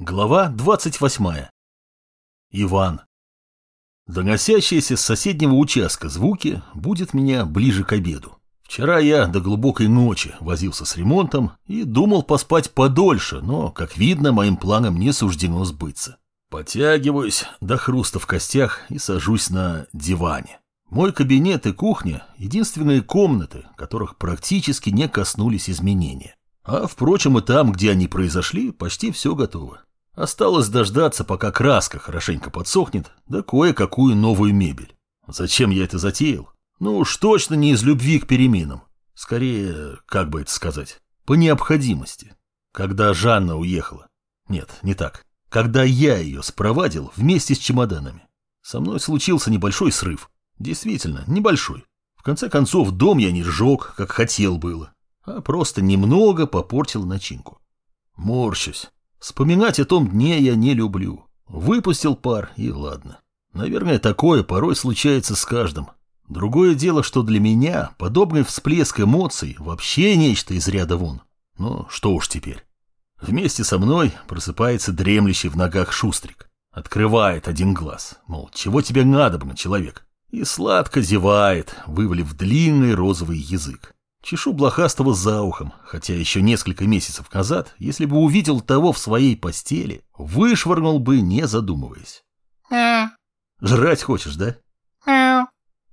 Глава 28. Иван. Доносящиеся с соседнего участка звуки будет меня ближе к обеду. Вчера я до глубокой ночи возился с ремонтом и думал поспать подольше, но, как видно, моим планам не суждено сбыться. Потягиваюсь до хруста в костях и сажусь на диване. Мой кабинет и кухня – единственные комнаты, которых практически не коснулись изменения. А, впрочем, и там, где они произошли, почти все готово. Осталось дождаться, пока краска хорошенько подсохнет, да кое-какую новую мебель. Зачем я это затеял? Ну уж точно не из любви к переменам. Скорее, как бы это сказать, по необходимости. Когда Жанна уехала. Нет, не так. Когда я ее спровадил вместе с чемоданами. Со мной случился небольшой срыв. Действительно, небольшой. В конце концов, дом я не сжег, как хотел было, а просто немного попортил начинку. Морщусь. Вспоминать о том дне я не люблю. Выпустил пар, и ладно. Наверное, такое порой случается с каждым. Другое дело, что для меня подобный всплеск эмоций вообще нечто из ряда вон. Но что уж теперь. Вместе со мной просыпается дремлющий в ногах шустрик. Открывает один глаз, мол, чего тебе надобно, человек? И сладко зевает, вывалив длинный розовый язык. Чешу блохастого за ухом, хотя еще несколько месяцев назад, если бы увидел того в своей постели, вышвырнул бы, не задумываясь. Жрать хочешь, да?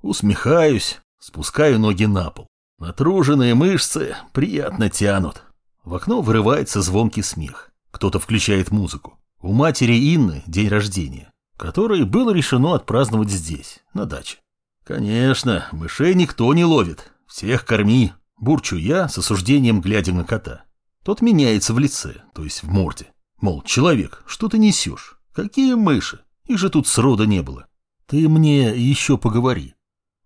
Усмехаюсь, спускаю ноги на пол. Натруженные мышцы приятно тянут. В окно вырывается звонкий смех. Кто-то включает музыку. У матери Инны день рождения, который было решено отпраздновать здесь, на даче. Конечно, мышей никто не ловит, всех корми. Бурчу я с осуждением, глядя на кота. Тот меняется в лице, то есть в морде. Мол, человек, что ты несешь? Какие мыши? Их же тут срода не было. Ты мне еще поговори.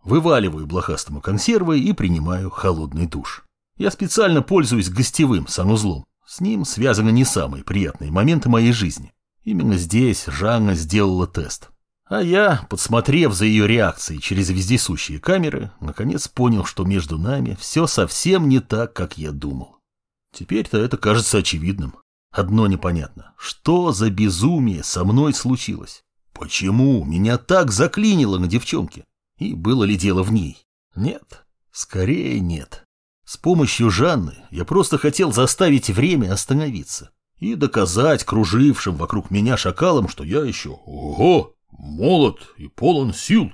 Вываливаю блохастому консервы и принимаю холодный душ. Я специально пользуюсь гостевым санузлом. С ним связаны не самые приятные моменты моей жизни. Именно здесь Жанна сделала тест. А я, подсмотрев за ее реакцией через вездесущие камеры, наконец понял, что между нами все совсем не так, как я думал. Теперь-то это кажется очевидным. Одно непонятно. Что за безумие со мной случилось? Почему меня так заклинило на девчонке? И было ли дело в ней? Нет. Скорее нет. С помощью Жанны я просто хотел заставить время остановиться и доказать кружившим вокруг меня шакалам, что я еще ого, молод и полон сил.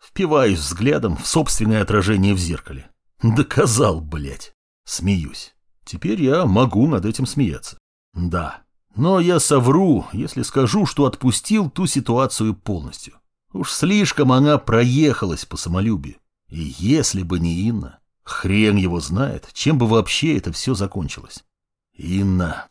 Впиваюсь взглядом в собственное отражение в зеркале. Доказал, блядь. Смеюсь. Теперь я могу над этим смеяться. Да. Но я совру, если скажу, что отпустил ту ситуацию полностью. Уж слишком она проехалась по самолюбию. И если бы не Инна, хрен его знает, чем бы вообще это все закончилось. Инна.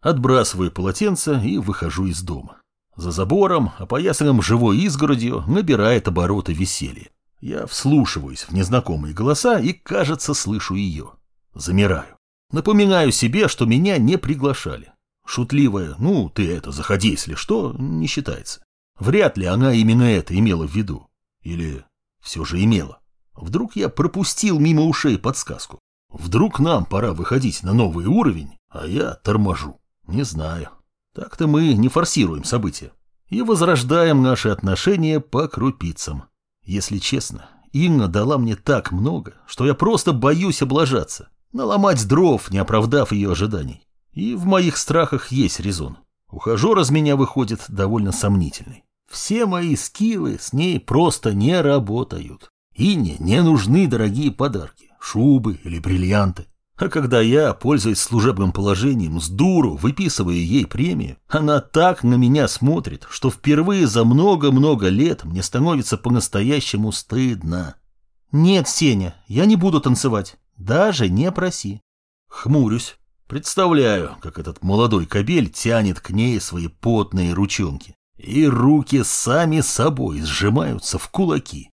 Отбрасываю полотенце и выхожу из дома. За забором, опоясанным живой изгородью, набирает обороты веселье. Я вслушиваюсь в незнакомые голоса и, кажется, слышу ее. Замираю. Напоминаю себе, что меня не приглашали. Шутливая «ну, ты это, заходи, если что» не считается. Вряд ли она именно это имела в виду. Или все же имела. Вдруг я пропустил мимо ушей подсказку. Вдруг нам пора выходить на новый уровень, а я торможу. Не знаю. Так-то мы не форсируем события и возрождаем наши отношения по крупицам. Если честно, Инна дала мне так много, что я просто боюсь облажаться, наломать дров, не оправдав ее ожиданий. И в моих страхах есть резон. Ухажер из меня выходит довольно сомнительный. Все мои скиллы с ней просто не работают. Инне не нужны дорогие подарки, шубы или бриллианты. А когда я, пользуясь служебным положением, с дуру выписываю ей премию, она так на меня смотрит, что впервые за много-много лет мне становится по-настоящему стыдно. «Нет, Сеня, я не буду танцевать. Даже не проси». Хмурюсь. Представляю, как этот молодой кобель тянет к ней свои потные ручонки. И руки сами собой сжимаются в кулаки.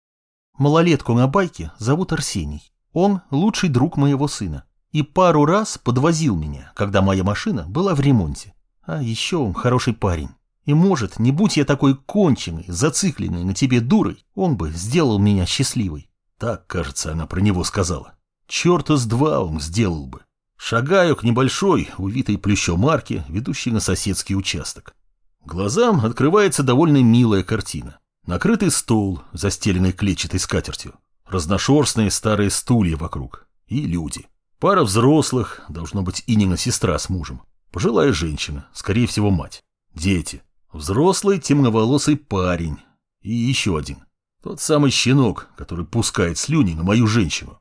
Малолетку на байке зовут Арсений. Он лучший друг моего сына и пару раз подвозил меня, когда моя машина была в ремонте. А еще он хороший парень. И может, не будь я такой конченый, зацикленный на тебе дурой, он бы сделал меня счастливой. Так, кажется, она про него сказала. Черта с два он сделал бы. Шагаю к небольшой, увитой плющом арке, ведущей на соседский участок. Глазам открывается довольно милая картина. Накрытый стол, застеленный клетчатой скатертью. Разношерстные старые стулья вокруг. И люди. Пара взрослых, должно быть Инина сестра с мужем. Пожилая женщина, скорее всего мать. Дети. Взрослый темноволосый парень. И еще один. Тот самый щенок, который пускает слюни на мою женщину.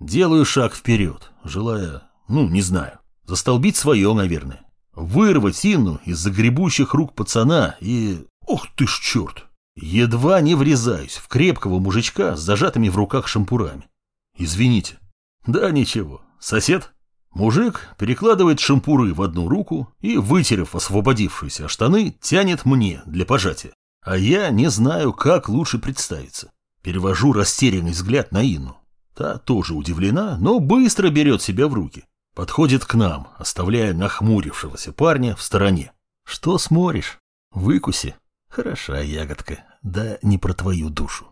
Делаю шаг вперед, желая, ну, не знаю, застолбить свое, наверное. Вырвать Инну из загребущих рук пацана и... Ух ты ж черт! Едва не врезаюсь в крепкого мужичка с зажатыми в руках шампурами. Извините. Да ничего. Сосед? Мужик перекладывает шампуры в одну руку и, вытерев освободившиеся штаны, тянет мне для пожатия. А я не знаю, как лучше представиться. Перевожу растерянный взгляд на Инну. Та тоже удивлена, но быстро берет себя в руки. Подходит к нам, оставляя нахмурившегося парня в стороне. Что смотришь? Выкуси. Хороша ягодка, да не про твою душу.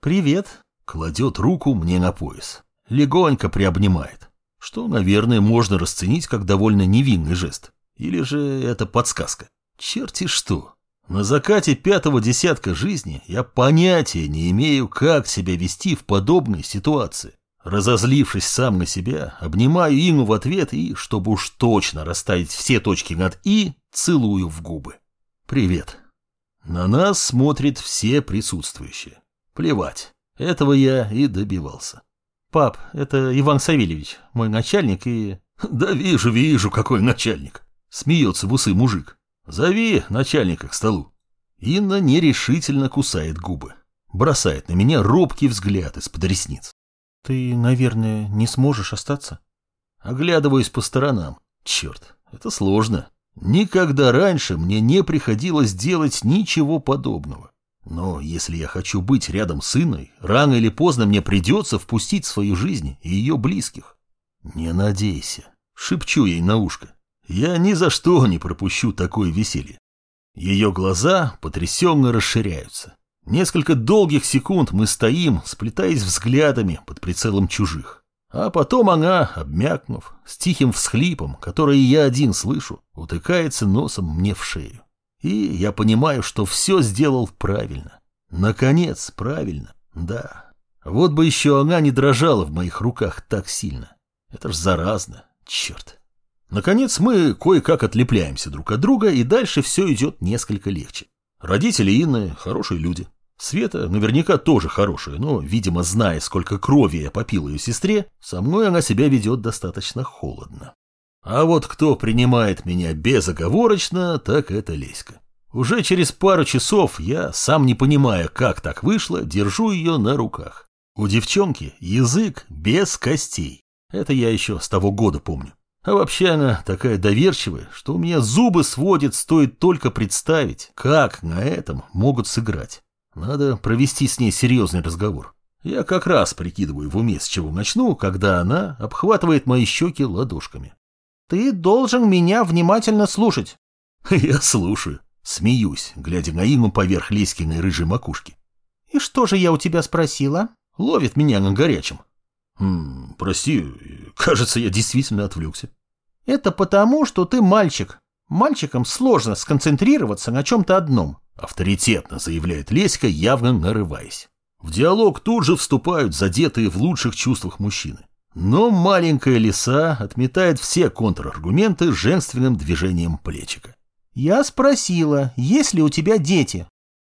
Привет. Кладет руку мне на пояс. Легонько приобнимает. Что, наверное, можно расценить как довольно невинный жест. Или же это подсказка. Черти что. На закате пятого десятка жизни я понятия не имею, как себя вести в подобной ситуации. Разозлившись сам на себя, обнимаю Инну в ответ и, чтобы уж точно расставить все точки над «и», целую в губы. «Привет». На нас смотрят все присутствующие. Плевать, этого я и добивался. Пап, это Иван Савельевич, мой начальник и... Да вижу, вижу, какой начальник. Смеется в усы мужик. Зови начальника к столу. Инна нерешительно кусает губы. Бросает на меня робкий взгляд из-под ресниц. Ты, наверное, не сможешь остаться? Оглядываюсь по сторонам. Черт, это сложно. Никогда раньше мне не приходилось делать ничего подобного. Но если я хочу быть рядом с Инной, рано или поздно мне придется впустить в свою жизнь и ее близких. Не надейся. Шепчу ей на ушко. Я ни за что не пропущу такое веселье. Ее глаза потрясенно расширяются. Несколько долгих секунд мы стоим, сплетаясь взглядами под прицелом чужих. А потом она, обмякнув, с тихим всхлипом, который я один слышу, утыкается носом мне в шею. И я понимаю, что все сделал правильно. Наконец, правильно, да. Вот бы еще она не дрожала в моих руках так сильно. Это ж заразно, черт. Наконец мы кое-как отлепляемся друг от друга, и дальше все идет несколько легче. Родители Инны хорошие люди. Света наверняка тоже хорошая, но, видимо, зная, сколько крови я попил ее сестре, со мной она себя ведет достаточно холодно. А вот кто принимает меня безоговорочно, так это Леська. Уже через пару часов я, сам не понимая, как так вышло, держу ее на руках. У девчонки язык без костей. Это я еще с того года помню. А вообще она такая доверчивая, что у меня зубы сводит, стоит только представить, как на этом могут сыграть. Надо провести с ней серьезный разговор. Я как раз прикидываю в уме, с чего начну, когда она обхватывает мои щеки ладошками. «Ты должен меня внимательно слушать». Я слушаю, смеюсь, глядя на Инну поверх Леськиной рыжей макушки. «И что же я у тебя спросила?» Ловит меня на горячем. «Хм, прости, кажется, я действительно отвлекся». «Это потому, что ты мальчик. Мальчикам сложно сконцентрироваться на чем-то одном. Авторитетно заявляет Леська, явно нарываясь. В диалог тут же вступают задетые в лучших чувствах мужчины. Но маленькая лиса отметает все контраргументы женственным движением плечика. «Я спросила, есть ли у тебя дети?»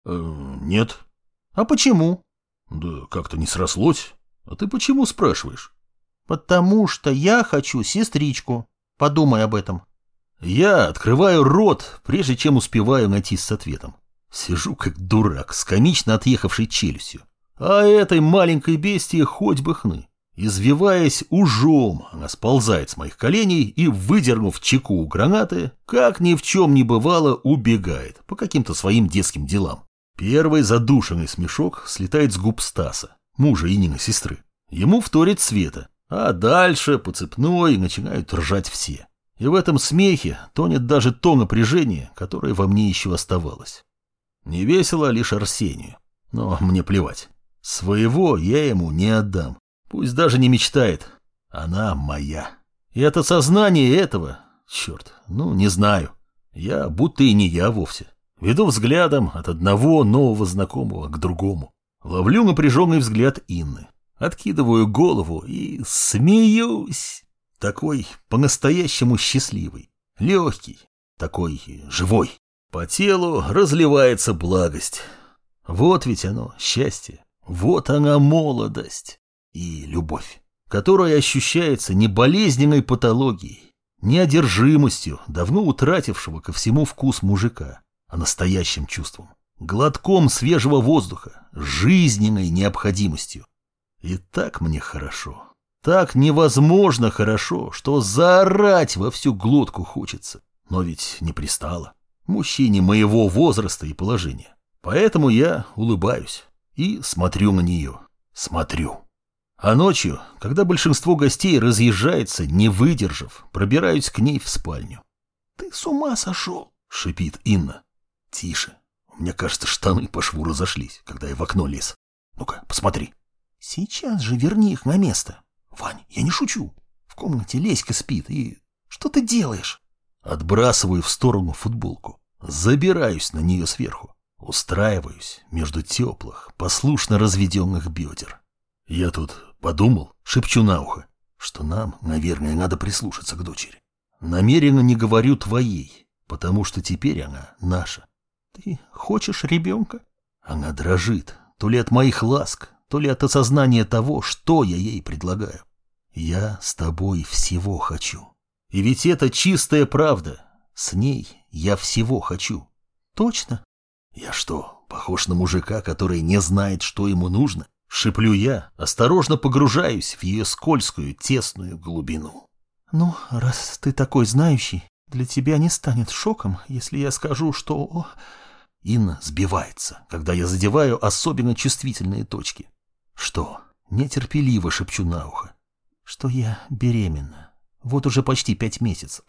э, «Нет». «А почему?» «Да как-то не срослось. А ты почему спрашиваешь?» «Потому что я хочу сестричку. Подумай об этом». Я открываю рот, прежде чем успеваю найти с ответом. Сижу как дурак, с комично отъехавшей челюстью. А этой маленькой бестии хоть бы хны. Извиваясь ужом, она сползает с моих коленей и, выдернув чеку у гранаты, как ни в чем не бывало, убегает по каким-то своим детским делам. Первый задушенный смешок слетает с губ Стаса, мужа Инины сестры. Ему вторит Света, а дальше по цепной начинают ржать все. И в этом смехе тонет даже то напряжение, которое во мне еще оставалось. Не весело лишь Арсению. Но мне плевать. Своего я ему не отдам. Пусть даже не мечтает. Она моя. И от осознания этого, черт, ну, не знаю, я будто и не я вовсе. Веду взглядом от одного нового знакомого к другому. Ловлю напряженный взгляд Инны. Откидываю голову и смеюсь. Такой по-настоящему счастливый, легкий, такой живой. По телу разливается благость. Вот ведь оно, счастье. Вот она молодость и любовь, которая ощущается не болезненной патологией, не одержимостью давно утратившего ко всему вкус мужика, а настоящим чувством, глотком свежего воздуха, жизненной необходимостью. И так мне хорошо, так невозможно хорошо, что заорать во всю глотку хочется. Но ведь не пристало. Мужчине моего возраста и положения. Поэтому я улыбаюсь и смотрю на нее. Смотрю. А ночью, когда большинство гостей разъезжается, не выдержав, пробираюсь к ней в спальню. «Ты с ума сошел!» — шипит Инна. «Тише. Мне кажется, штаны по шву разошлись, когда я в окно лез. Ну-ка, посмотри». «Сейчас же верни их на место. Вань, я не шучу. В комнате Леська спит, и... Что ты делаешь?» Отбрасываю в сторону футболку. Забираюсь на нее сверху. Устраиваюсь между теплых, послушно разведенных бедер. Я тут подумал, шепчу на ухо, что нам, наверное, надо прислушаться к дочери. Намеренно не говорю твоей, потому что теперь она наша. Ты хочешь ребенка? Она дрожит, то ли от моих ласк, то ли от осознания того, что я ей предлагаю. Я с тобой всего хочу. И ведь это чистая правда. С ней я всего хочу. Точно? Я что, похож на мужика, который не знает, что ему нужно? Шиплю я, осторожно погружаюсь в ее скользкую, тесную глубину. Ну, раз ты такой знающий, для тебя не станет шоком, если я скажу, что... Инна сбивается, когда я задеваю особенно чувствительные точки. Что? Нетерпеливо шепчу на ухо. Что я беременна. Вот уже почти пять месяцев.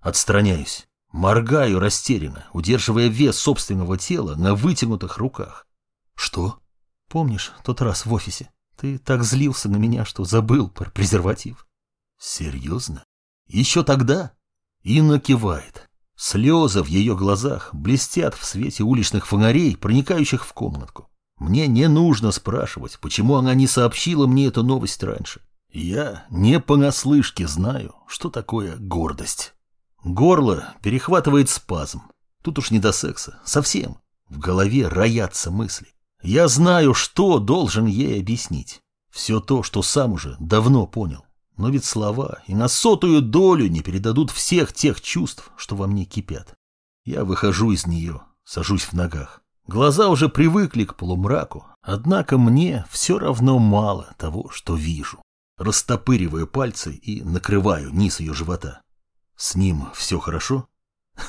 Отстраняюсь. Моргаю растерянно, удерживая вес собственного тела на вытянутых руках. Что? Помнишь тот раз в офисе? Ты так злился на меня, что забыл про презерватив. Серьезно? Еще тогда? Инна кивает. Слезы в ее глазах блестят в свете уличных фонарей, проникающих в комнатку. Мне не нужно спрашивать, почему она не сообщила мне эту новость раньше. Я не понаслышке знаю, что такое гордость. Горло перехватывает спазм. Тут уж не до секса. Совсем. В голове роятся мысли. Я знаю, что должен ей объяснить. Все то, что сам уже давно понял. Но ведь слова и на сотую долю не передадут всех тех чувств, что во мне кипят. Я выхожу из нее, сажусь в ногах. Глаза уже привыкли к полумраку, однако мне все равно мало того, что вижу. Растопыриваю пальцы и накрываю низ ее живота. С ним все хорошо?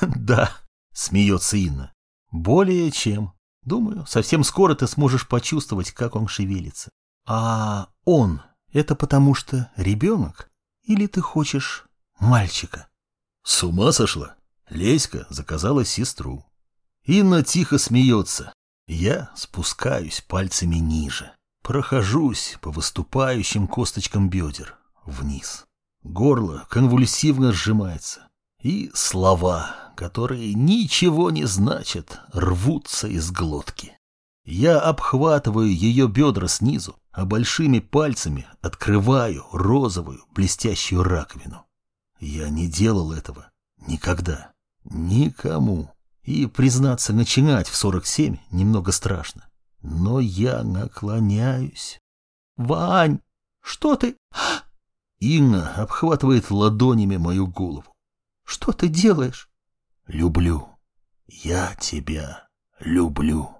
Да, смеется Инна. Более чем. Думаю, совсем скоро ты сможешь почувствовать, как он шевелится. А он, это потому что ребенок? Или ты хочешь мальчика? С ума сошла? Леська заказала сестру. Инна тихо смеется. Я спускаюсь пальцами ниже. Прохожусь по выступающим косточкам бедер. Вниз. Горло конвульсивно сжимается. И слова, которые ничего не значат, рвутся из глотки. Я обхватываю ее бедра снизу, а большими пальцами открываю розовую блестящую раковину. Я не делал этого никогда, никому. И, признаться, начинать в 47 немного страшно. Но я наклоняюсь. «Вань, что ты...» Инна обхватывает ладонями мою голову. «Что ты делаешь?» «Люблю. Я тебя люблю».